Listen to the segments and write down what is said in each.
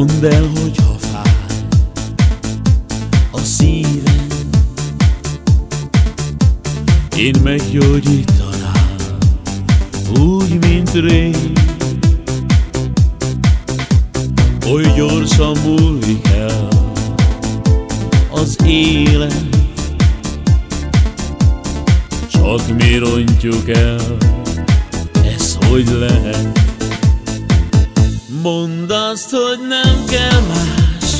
Mondd el, hogyha fáj a szívem, én meggyógyítanám, úgy, mint rég. Oly gyorsan múlik el az élet, csak mi rontjuk el, ez hogy lehet? Mondd azt, hogy nem kell más.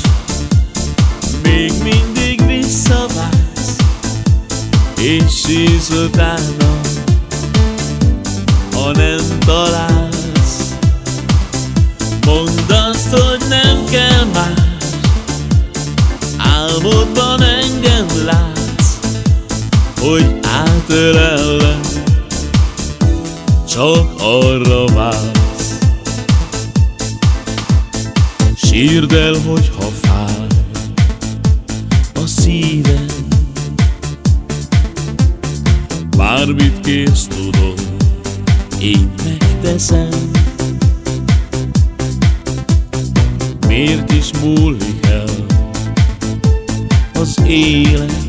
Még mindig visszavász És sísz utána Ha nem találsz. Mondd azt, hogy nem kell más. Álmodban engem látsz Hogy átölellek Csak arra vársz Sírd el, hogyha fáj a szíved Bármit kész tudod, én megteszem. Miért is múlik el az élet?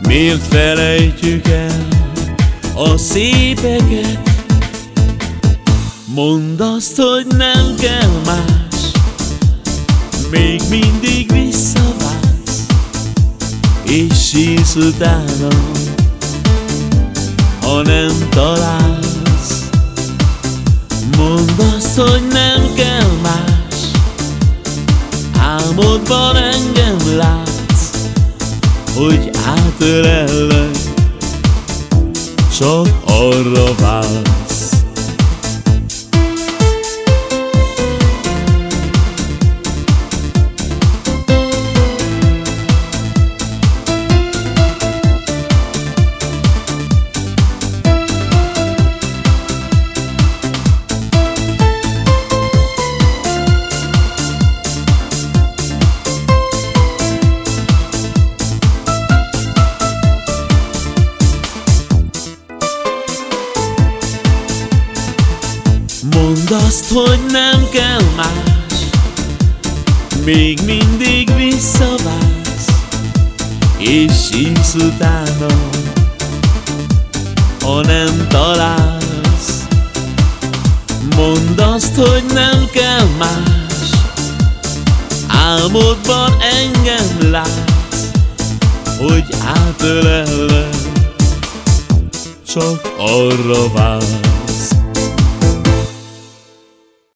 Miért felejtjük el a szépeket Mondd azt, hogy nem kell más. Még mindig visszaválsz És sírsz utána. Ha nem találsz Mondd azt, hogy nem kell más. Álmodban engem látsz Hogy átölellek Csak arra vársz Mondd azt, hogy nem kell más. Még mindig visszaválsz És sírsz utána Ha nem találsz. Mondd azt, hogy nem kell más. Álmodban engem látsz Hogy átölellek Csak arra vársz